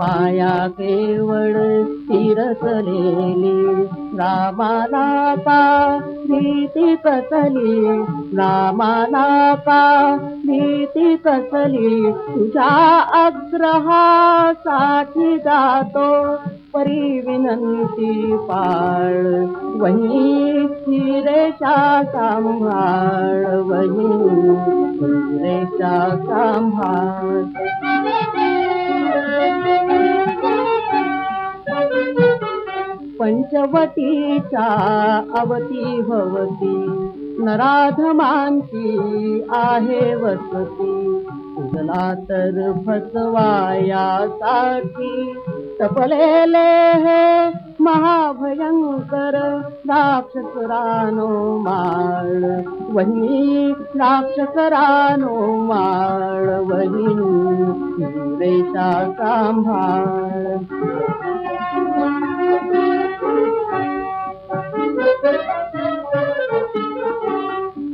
माया केवळ तिरसलेली रामाला भीती कसली रामानाता भीती कसली तुझ्या आग्रहासाठी जातो. परी विनंती पाळ. वही रेषा सांभाळ. वही रेषा सांभाळ. पंचवटीच्या अवती भवती नराधमांची आहे वसती. तुझला तर फसवायासाठी तपलेले हे महाभयंकर राक्षसरानो माळ. वही राक्षसरानो माळ वही रेषा सांभाळ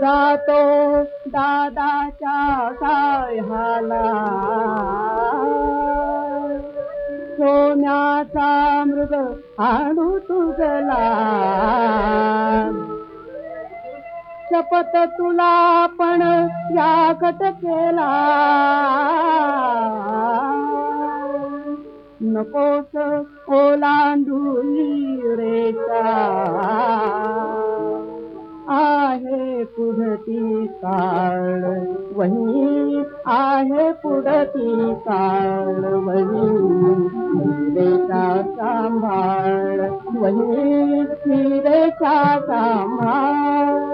जातो दादाच्या साह्याला सोन्याचा मृग आणू तुझला. शपथ तुला पण जागत केला. नकोस ओलांडू रेचा वही आहे पुरती काड़ी हीरे खां साम वञी हीरे छा तांबा